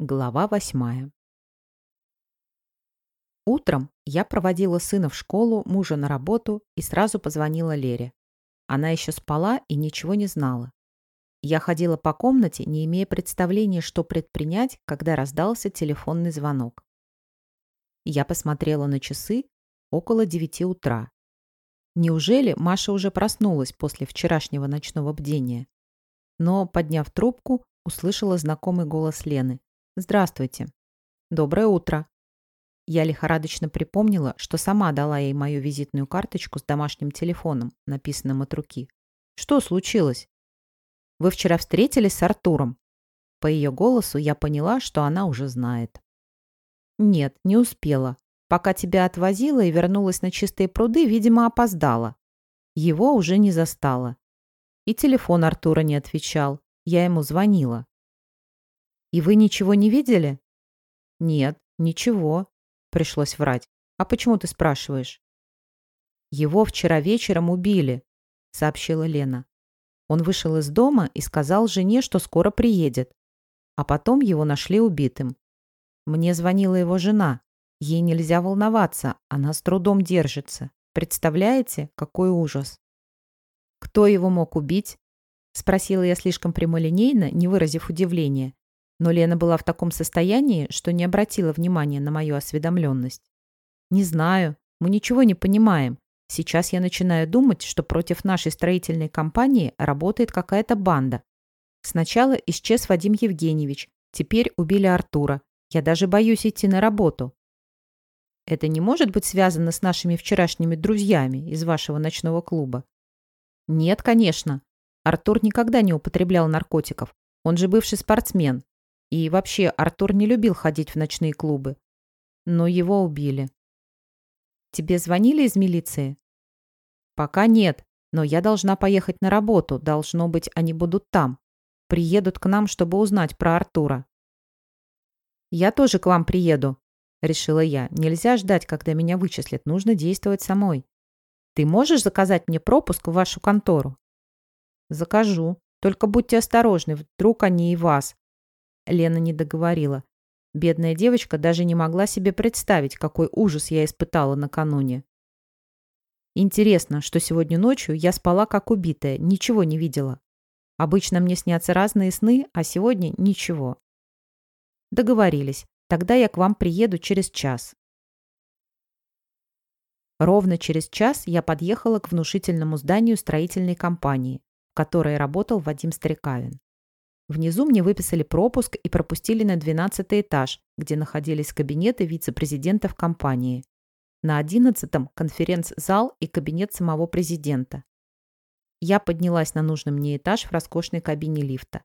Глава восьмая. Утром я проводила сына в школу, мужа на работу и сразу позвонила Лере. Она еще спала и ничего не знала. Я ходила по комнате, не имея представления, что предпринять, когда раздался телефонный звонок. Я посмотрела на часы около девяти утра. Неужели Маша уже проснулась после вчерашнего ночного бдения? Но, подняв трубку, услышала знакомый голос Лены. «Здравствуйте». «Доброе утро». Я лихорадочно припомнила, что сама дала ей мою визитную карточку с домашним телефоном, написанным от руки. «Что случилось?» «Вы вчера встретились с Артуром?» По ее голосу я поняла, что она уже знает. «Нет, не успела. Пока тебя отвозила и вернулась на чистые пруды, видимо, опоздала. Его уже не застала. И телефон Артура не отвечал. Я ему звонила. «И вы ничего не видели?» «Нет, ничего», — пришлось врать. «А почему ты спрашиваешь?» «Его вчера вечером убили», — сообщила Лена. Он вышел из дома и сказал жене, что скоро приедет. А потом его нашли убитым. Мне звонила его жена. Ей нельзя волноваться, она с трудом держится. Представляете, какой ужас? Кто его мог убить? Спросила я слишком прямолинейно, не выразив удивления. Но Лена была в таком состоянии, что не обратила внимания на мою осведомленность. «Не знаю. Мы ничего не понимаем. Сейчас я начинаю думать, что против нашей строительной компании работает какая-то банда. Сначала исчез Вадим Евгеньевич, теперь убили Артура. Я даже боюсь идти на работу». «Это не может быть связано с нашими вчерашними друзьями из вашего ночного клуба?» «Нет, конечно. Артур никогда не употреблял наркотиков. Он же бывший спортсмен. И вообще, Артур не любил ходить в ночные клубы. Но его убили. Тебе звонили из милиции? Пока нет, но я должна поехать на работу. Должно быть, они будут там. Приедут к нам, чтобы узнать про Артура. Я тоже к вам приеду, решила я. Нельзя ждать, когда меня вычислят. Нужно действовать самой. Ты можешь заказать мне пропуск в вашу контору? Закажу. Только будьте осторожны, вдруг они и вас. Лена не договорила. Бедная девочка даже не могла себе представить, какой ужас я испытала накануне. Интересно, что сегодня ночью я спала как убитая, ничего не видела. Обычно мне снятся разные сны, а сегодня ничего. Договорились. Тогда я к вам приеду через час. Ровно через час я подъехала к внушительному зданию строительной компании, в которой работал Вадим Стрекавин. Внизу мне выписали пропуск и пропустили на 12 этаж, где находились кабинеты вице-президентов компании. На 11-м конференц-зал и кабинет самого президента. Я поднялась на нужный мне этаж в роскошной кабине лифта.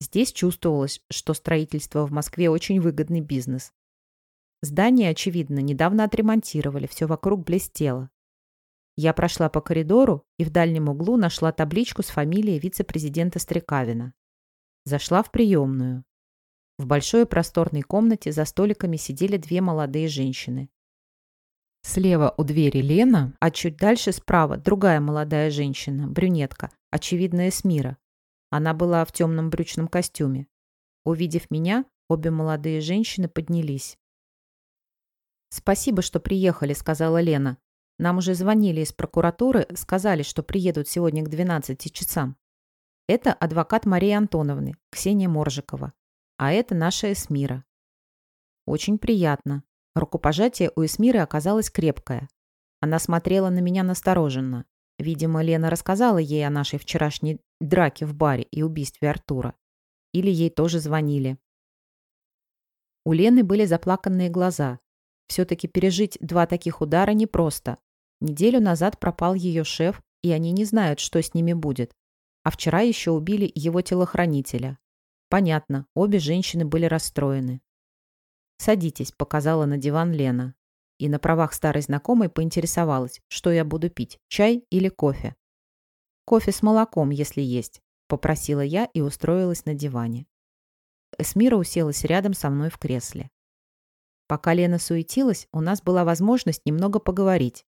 Здесь чувствовалось, что строительство в Москве очень выгодный бизнес. Здание, очевидно, недавно отремонтировали, все вокруг блестело. Я прошла по коридору и в дальнем углу нашла табличку с фамилией вице-президента Стрекавина. Зашла в приемную. В большой просторной комнате за столиками сидели две молодые женщины. Слева у двери Лена, а чуть дальше справа другая молодая женщина, брюнетка, очевидная Эсмира. Она была в темном брючном костюме. Увидев меня, обе молодые женщины поднялись. «Спасибо, что приехали», — сказала Лена. «Нам уже звонили из прокуратуры, сказали, что приедут сегодня к 12 часам». Это адвокат Марии Антоновны, Ксения Моржикова. А это наша Эсмира. Очень приятно. Рукопожатие у Эсмиры оказалось крепкое. Она смотрела на меня настороженно. Видимо, Лена рассказала ей о нашей вчерашней драке в баре и убийстве Артура. Или ей тоже звонили. У Лены были заплаканные глаза. Все-таки пережить два таких удара непросто. Неделю назад пропал ее шеф, и они не знают, что с ними будет. А вчера еще убили его телохранителя. Понятно, обе женщины были расстроены. «Садитесь», — показала на диван Лена. И на правах старой знакомой поинтересовалась, что я буду пить, чай или кофе. «Кофе с молоком, если есть», — попросила я и устроилась на диване. Эсмира уселась рядом со мной в кресле. Пока Лена суетилась, у нас была возможность немного поговорить.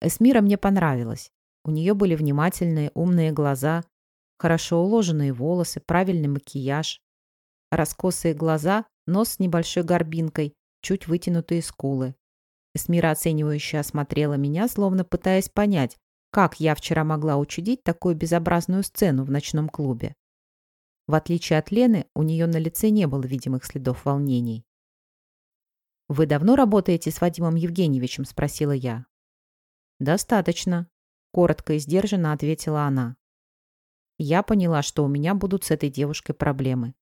Эсмира мне понравилась. У нее были внимательные, умные глаза, хорошо уложенные волосы, правильный макияж. Раскосые глаза нос с небольшой горбинкой, чуть вытянутые скулы. Эсмира оценивающе осмотрела меня, словно пытаясь понять, как я вчера могла учудить такую безобразную сцену в ночном клубе. В отличие от Лены, у нее на лице не было видимых следов волнений. «Вы давно работаете с Вадимом Евгеньевичем?» – спросила я. «Достаточно», – коротко и сдержанно ответила она. Я поняла, что у меня будут с этой девушкой проблемы.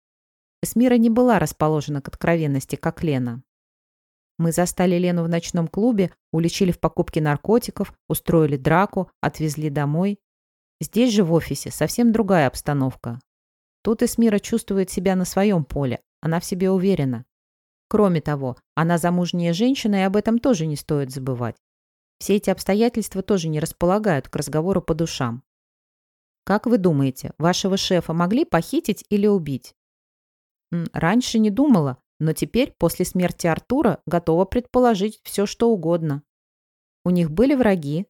Эсмира не была расположена к откровенности, как Лена. Мы застали Лену в ночном клубе, уличили в покупке наркотиков, устроили драку, отвезли домой. Здесь же в офисе совсем другая обстановка. Тут Эсмира чувствует себя на своем поле, она в себе уверена. Кроме того, она замужняя женщина, и об этом тоже не стоит забывать. Все эти обстоятельства тоже не располагают к разговору по душам. Как вы думаете, вашего шефа могли похитить или убить? Раньше не думала, но теперь, после смерти Артура, готова предположить все, что угодно. У них были враги?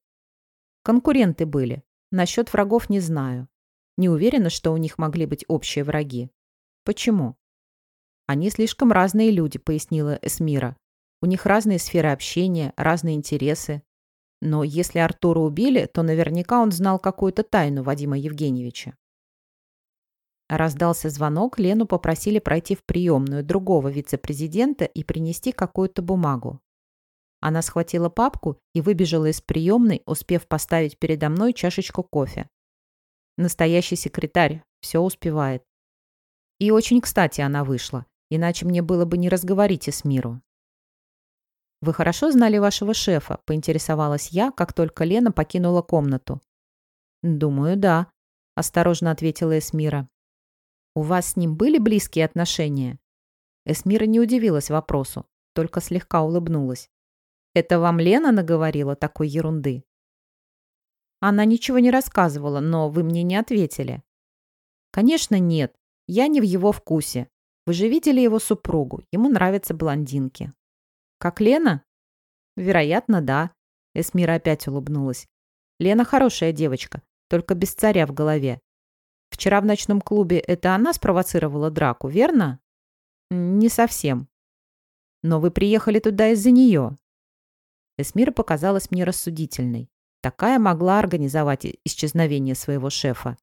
Конкуренты были. Насчет врагов не знаю. Не уверена, что у них могли быть общие враги. Почему? Они слишком разные люди, пояснила Эсмира. У них разные сферы общения, разные интересы. Но если Артура убили, то наверняка он знал какую-то тайну Вадима Евгеньевича. Раздался звонок, Лену попросили пройти в приемную другого вице-президента и принести какую-то бумагу. Она схватила папку и выбежала из приемной, успев поставить передо мной чашечку кофе. Настоящий секретарь, все успевает. И очень кстати она вышла, иначе мне было бы не разговорить и с миру. «Вы хорошо знали вашего шефа?» – поинтересовалась я, как только Лена покинула комнату. «Думаю, да», – осторожно ответила Эсмира. «У вас с ним были близкие отношения?» Эсмира не удивилась вопросу, только слегка улыбнулась. «Это вам Лена наговорила такой ерунды?» Она ничего не рассказывала, но вы мне не ответили. «Конечно, нет. Я не в его вкусе. Вы же видели его супругу. Ему нравятся блондинки». «Как Лена?» «Вероятно, да». Эсмира опять улыбнулась. «Лена хорошая девочка, только без царя в голове. Вчера в ночном клубе это она спровоцировала драку, верно? Не совсем. Но вы приехали туда из-за нее. Эсмира показалась мне рассудительной. Такая могла организовать исчезновение своего шефа.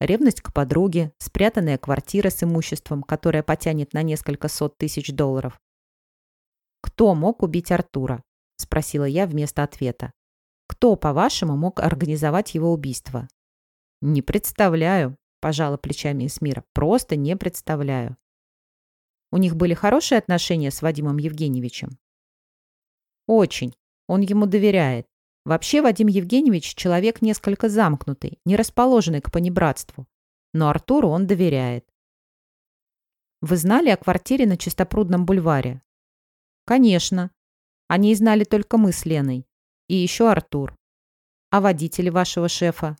Ревность к подруге, спрятанная квартира с имуществом, которая потянет на несколько сот тысяч долларов. «Кто мог убить Артура?» – спросила я вместо ответа. «Кто, по-вашему, мог организовать его убийство?» «Не представляю», пожала плечами Эсмира. Просто не представляю. У них были хорошие отношения с Вадимом Евгеньевичем? Очень. Он ему доверяет. Вообще Вадим Евгеньевич человек несколько замкнутый, не расположенный к понебратству. Но Артуру он доверяет. Вы знали о квартире на Чистопрудном бульваре? Конечно. О ней знали только мы с Леной. И еще Артур. А водители вашего шефа?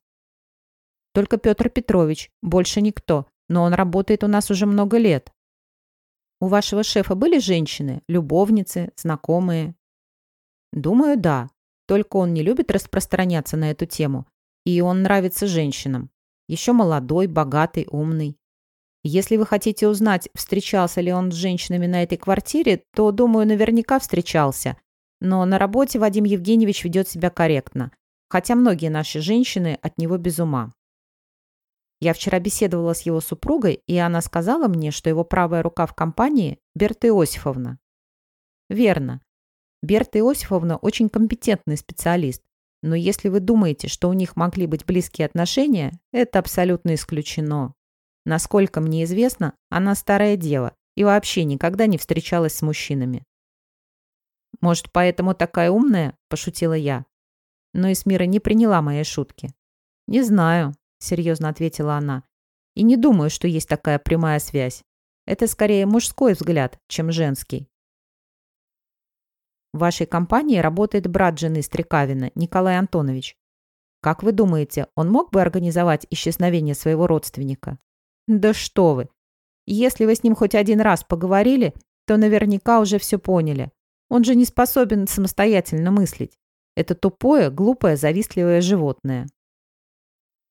Только Петр Петрович, больше никто, но он работает у нас уже много лет. У вашего шефа были женщины, любовницы, знакомые? Думаю, да. Только он не любит распространяться на эту тему. И он нравится женщинам. Еще молодой, богатый, умный. Если вы хотите узнать, встречался ли он с женщинами на этой квартире, то, думаю, наверняка встречался. Но на работе Вадим Евгеньевич ведет себя корректно. Хотя многие наши женщины от него без ума. Я вчера беседовала с его супругой, и она сказала мне, что его правая рука в компании – Берта Иосифовна. Верно. Берта Иосифовна очень компетентный специалист. Но если вы думаете, что у них могли быть близкие отношения, это абсолютно исключено. Насколько мне известно, она старая дева и вообще никогда не встречалась с мужчинами. «Может, поэтому такая умная?» – пошутила я. Но Эсмира не приняла моей шутки. «Не знаю серьезно ответила она. И не думаю, что есть такая прямая связь. Это скорее мужской взгляд, чем женский. В вашей компании работает брат жены Стрекавина, Николай Антонович. Как вы думаете, он мог бы организовать исчезновение своего родственника? Да что вы! Если вы с ним хоть один раз поговорили, то наверняка уже все поняли. Он же не способен самостоятельно мыслить. Это тупое, глупое, завистливое животное.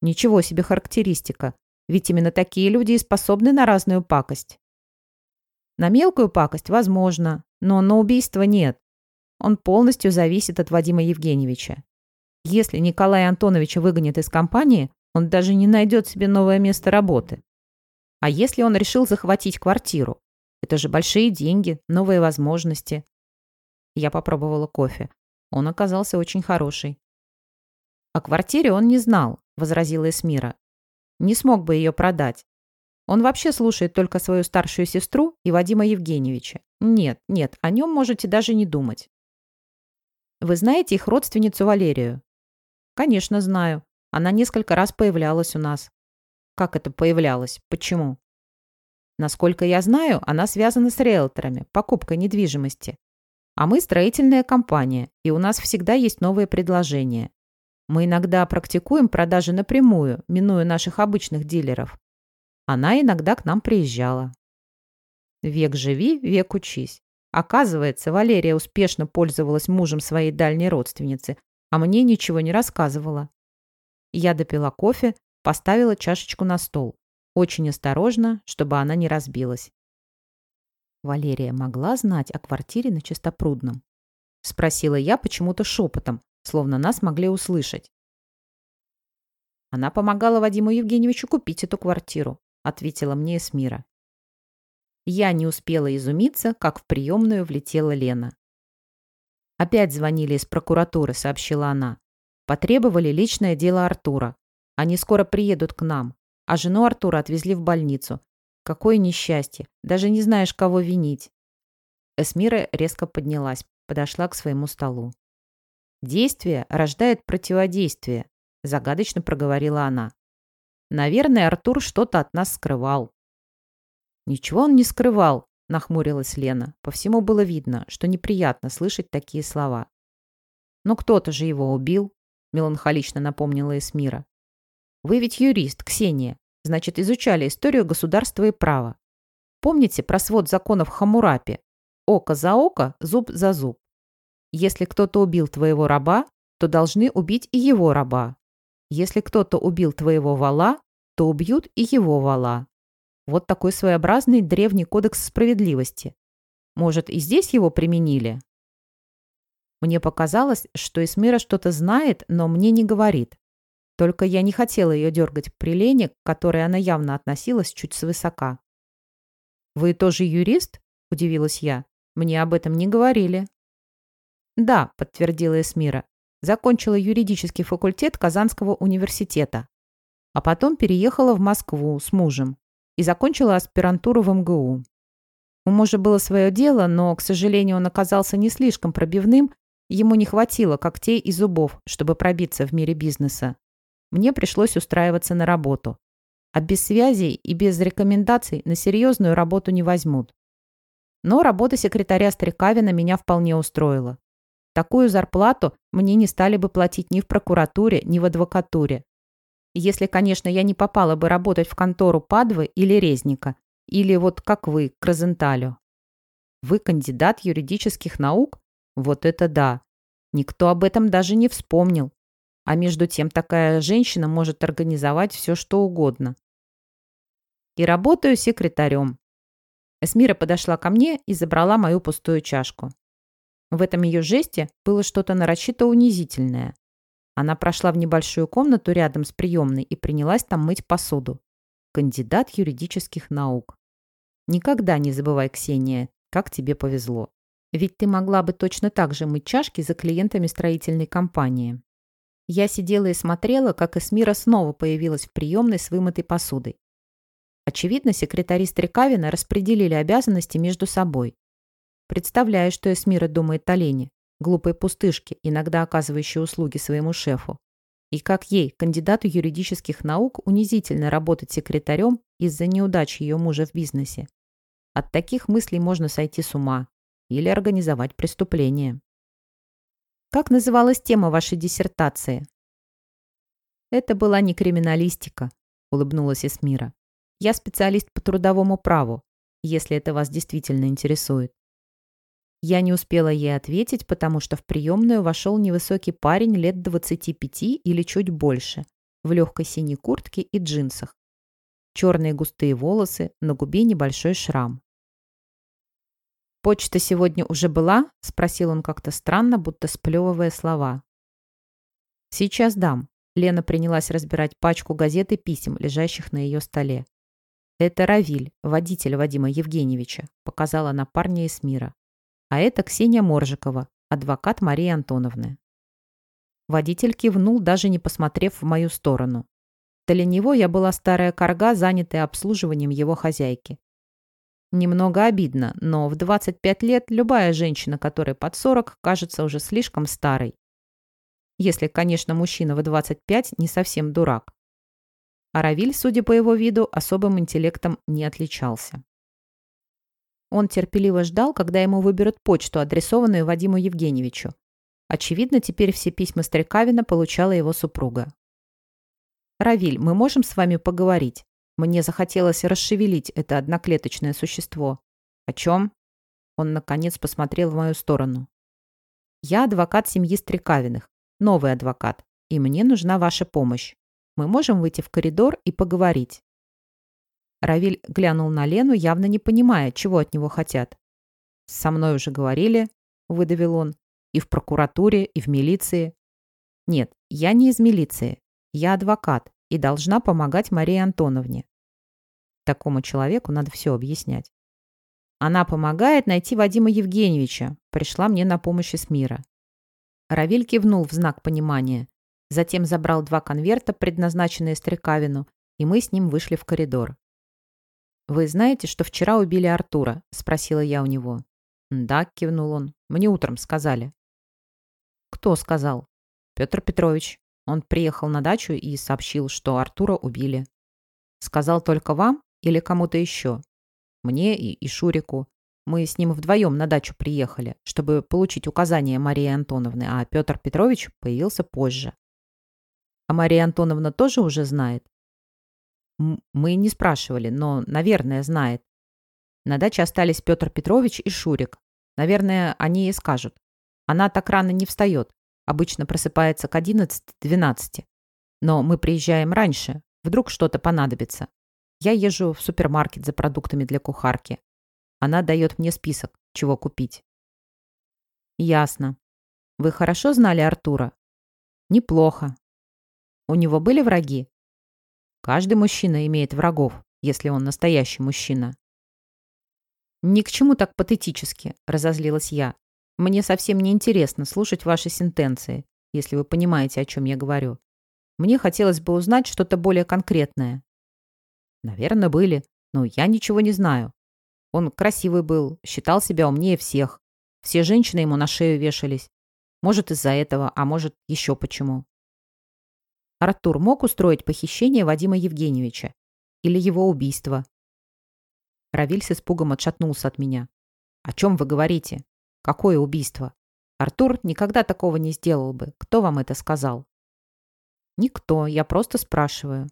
Ничего себе характеристика. Ведь именно такие люди и способны на разную пакость. На мелкую пакость возможно, но на убийство нет. Он полностью зависит от Вадима Евгеньевича. Если Николая Антоновича выгонят из компании, он даже не найдет себе новое место работы. А если он решил захватить квартиру? Это же большие деньги, новые возможности. Я попробовала кофе. Он оказался очень хороший. О квартире он не знал, возразила Эсмира. Не смог бы ее продать. Он вообще слушает только свою старшую сестру и Вадима Евгеньевича. Нет, нет, о нем можете даже не думать. Вы знаете их родственницу Валерию? Конечно, знаю. Она несколько раз появлялась у нас. Как это появлялась? Почему? Насколько я знаю, она связана с риэлторами, покупкой недвижимости. А мы строительная компания, и у нас всегда есть новые предложения. Мы иногда практикуем продажи напрямую, минуя наших обычных дилеров. Она иногда к нам приезжала. Век живи, век учись. Оказывается, Валерия успешно пользовалась мужем своей дальней родственницы, а мне ничего не рассказывала. Я допила кофе, поставила чашечку на стол. Очень осторожно, чтобы она не разбилась. Валерия могла знать о квартире на Чистопрудном? Спросила я почему-то шепотом, словно нас могли услышать. Она помогала Вадиму Евгеньевичу купить эту квартиру, ответила мне Эсмира. Я не успела изумиться, как в приемную влетела Лена. «Опять звонили из прокуратуры», — сообщила она. «Потребовали личное дело Артура. Они скоро приедут к нам. А жену Артура отвезли в больницу. Какое несчастье. Даже не знаешь, кого винить». Эсмира резко поднялась, подошла к своему столу. «Действие рождает противодействие», — загадочно проговорила она. «Наверное, Артур что-то от нас скрывал». «Ничего он не скрывал», — нахмурилась Лена. По всему было видно, что неприятно слышать такие слова. «Но кто-то же его убил», — меланхолично напомнила Эсмира. «Вы ведь юрист, Ксения. Значит, изучали историю государства и права. Помните про свод законов Хамурапи? Око за око, зуб за зуб. Если кто-то убил твоего раба, то должны убить и его раба. Если кто-то убил твоего вала, то убьют и его вала. Вот такой своеобразный древний кодекс справедливости. Может, и здесь его применили? Мне показалось, что Эсмира что-то знает, но мне не говорит. Только я не хотела ее дергать к Прилене, к которой она явно относилась чуть свысока. «Вы тоже юрист?» – удивилась я. «Мне об этом не говорили». «Да», – подтвердила Эсмира. «Закончила юридический факультет Казанского университета. А потом переехала в Москву с мужем и закончила аспирантуру в МГУ. У мужа было свое дело, но, к сожалению, он оказался не слишком пробивным, ему не хватило когтей и зубов, чтобы пробиться в мире бизнеса. Мне пришлось устраиваться на работу. А без связей и без рекомендаций на серьезную работу не возьмут. Но работа секретаря Стрекавина меня вполне устроила. Такую зарплату мне не стали бы платить ни в прокуратуре, ни в адвокатуре. Если, конечно, я не попала бы работать в контору Падвы или Резника, или вот как вы, к Розенталю. Вы кандидат юридических наук? Вот это да. Никто об этом даже не вспомнил. А между тем такая женщина может организовать все, что угодно. И работаю секретарем. Эсмира подошла ко мне и забрала мою пустую чашку. В этом ее жесте было что-то нарочито унизительное. Она прошла в небольшую комнату рядом с приемной и принялась там мыть посуду. Кандидат юридических наук. Никогда не забывай, Ксения, как тебе повезло. Ведь ты могла бы точно так же мыть чашки за клиентами строительной компании. Я сидела и смотрела, как Эсмира снова появилась в приемной с вымытой посудой. Очевидно, секретари Стрекавина распределили обязанности между собой. Представляю, что Эсмира думает о Лене глупой пустышки, иногда оказывающей услуги своему шефу. И как ей, кандидату юридических наук, унизительно работать секретарем из-за неудачи ее мужа в бизнесе. От таких мыслей можно сойти с ума или организовать преступление. Как называлась тема вашей диссертации? Это была не криминалистика, улыбнулась Эсмира. Я специалист по трудовому праву, если это вас действительно интересует. Я не успела ей ответить, потому что в приемную вошел невысокий парень лет 25 или чуть больше, в легкой синей куртке и джинсах. Черные густые волосы, на губе небольшой шрам. «Почта сегодня уже была?» – спросил он как-то странно, будто сплевывая слова. «Сейчас дам». Лена принялась разбирать пачку газет и писем, лежащих на ее столе. «Это Равиль, водитель Вадима Евгеньевича», – показала на парня из мира. «А это Ксения Моржикова, адвокат Марии Антоновны». Водитель кивнул, даже не посмотрев в мою сторону. Для него я была старая корга, занятая обслуживанием его хозяйки. Немного обидно, но в 25 лет любая женщина, которой под 40, кажется уже слишком старой. Если, конечно, мужчина в 25 не совсем дурак. А Равиль, судя по его виду, особым интеллектом не отличался. Он терпеливо ждал, когда ему выберут почту, адресованную Вадиму Евгеньевичу. Очевидно, теперь все письма Стрекавина получала его супруга. «Равиль, мы можем с вами поговорить? Мне захотелось расшевелить это одноклеточное существо». «О чем?» Он, наконец, посмотрел в мою сторону. «Я адвокат семьи Стрекавиных, новый адвокат, и мне нужна ваша помощь. Мы можем выйти в коридор и поговорить». Равиль глянул на Лену, явно не понимая, чего от него хотят. «Со мной уже говорили», — выдавил он, — «и в прокуратуре, и в милиции». «Нет, я не из милиции. Я адвокат и должна помогать Марии Антоновне. Такому человеку надо все объяснять. Она помогает найти Вадима Евгеньевича. Пришла мне на помощь из мира. Равиль кивнул в знак понимания. Затем забрал два конверта, предназначенные Стрекавину, и мы с ним вышли в коридор. «Вы знаете, что вчера убили Артура?» – спросила я у него. «Да», – кивнул он. «Мне утром сказали». «Кто сказал?» «Петр Петрович. Он приехал на дачу и сообщил, что Артура убили. Сказал только вам или кому-то еще? Мне и, и Шурику. Мы с ним вдвоем на дачу приехали, чтобы получить указания Марии Антоновны, а Петр Петрович появился позже. А Мария Антоновна тоже уже знает? Мы не спрашивали, но, наверное, знает. На даче остались Петр Петрович и Шурик. Наверное, они и скажут. Она так рано не встает. Обычно просыпается к 11-12. Но мы приезжаем раньше. Вдруг что-то понадобится. Я езжу в супермаркет за продуктами для кухарки. Она дает мне список, чего купить. Ясно. Вы хорошо знали Артура? Неплохо. У него были враги? Каждый мужчина имеет врагов, если он настоящий мужчина. «Ни к чему так патетически», — разозлилась я. Мне совсем не интересно слушать ваши сентенции, если вы понимаете, о чем я говорю. Мне хотелось бы узнать что-то более конкретное. Наверное, были, но я ничего не знаю. Он красивый был, считал себя умнее всех. Все женщины ему на шею вешались. Может, из-за этого, а может, еще почему. Артур мог устроить похищение Вадима Евгеньевича? Или его убийство? Равиль с испугом отшатнулся от меня. «О чем вы говорите? Какое убийство? Артур никогда такого не сделал бы. Кто вам это сказал? Никто, я просто спрашиваю.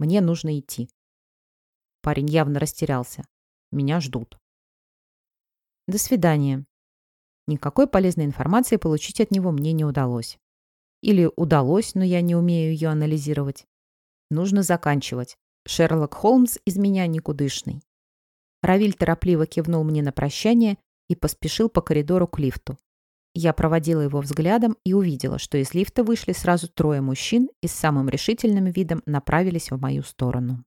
Мне нужно идти. Парень явно растерялся. Меня ждут. До свидания. Никакой полезной информации получить от него мне не удалось. Или удалось, но я не умею ее анализировать. Нужно заканчивать. Шерлок Холмс из меня никудышный. Равиль торопливо кивнул мне на прощание и поспешил по коридору к лифту. Я проводила его взглядом и увидела, что из лифта вышли сразу трое мужчин и с самым решительным видом направились в мою сторону.